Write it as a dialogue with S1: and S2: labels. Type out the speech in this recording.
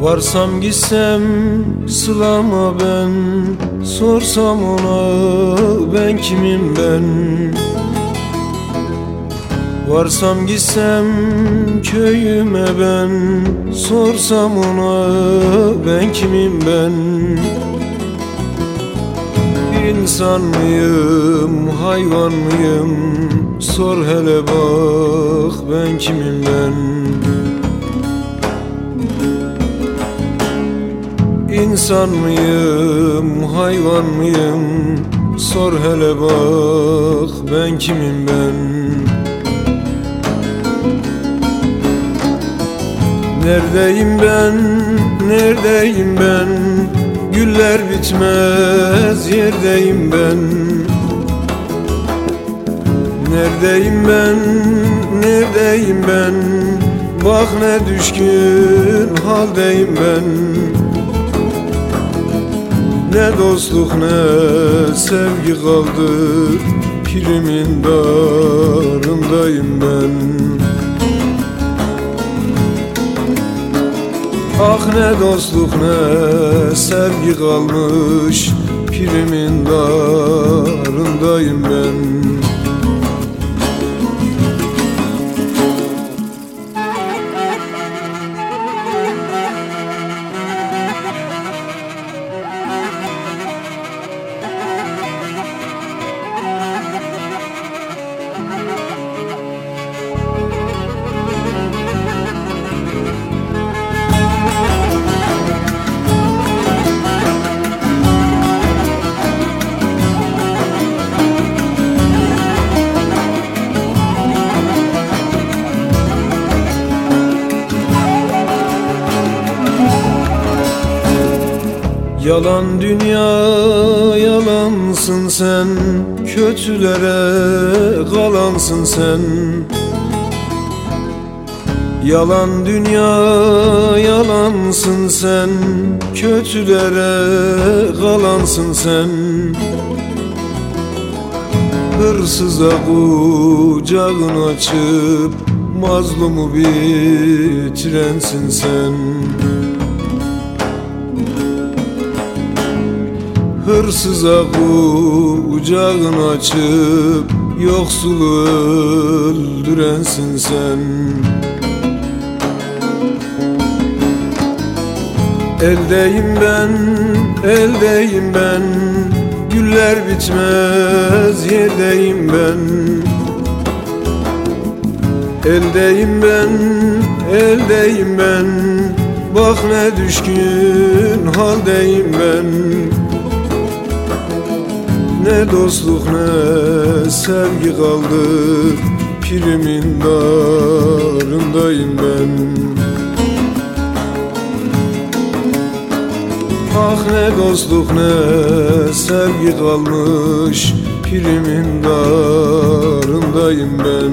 S1: Varsam gitsem sılama ben Sorsam ona ben kimim ben? Varsam gitsem köyüme ben Sorsam ona ben kimim ben? İnsan mıyım hayvan mıyım? Sor hele bak ben kimim ben İnsan mıyım, hayvan mıyım? Sor hele bak ben kimim ben? Neredeyim ben, neredeyim ben? Güller bitmez yerdeyim ben Neredeyim ben, neredeyim ben? Bak ne düşkün haldeyim ben ne dostluk ne sevgi kaldı. Pirimin darındayım ben. Ah ne dostluk ne sevgi kalmış. Pirimin darındayım ben Yalan dünya yalansın sen. Kötülere kalansın sen. Yalan dünya yalansın sen. Kötülere kalansın sen. Hırsıza kucağını açıp Mazlumu bitirensin sen Hırsıza kucağını açıp Yoksulu öldürensin sen. Eldeyim ben, eldeyim ben Güller bitmez yerdeyim ben. Eldeyim ben, eldeyim ben Bak ne düşkün haldeyim ben ne dostluk ne sevgi kaldı. Pirimin darındayım ben. Ah ne dostluk ne sevgi kalmış. Pirimin darındayım ben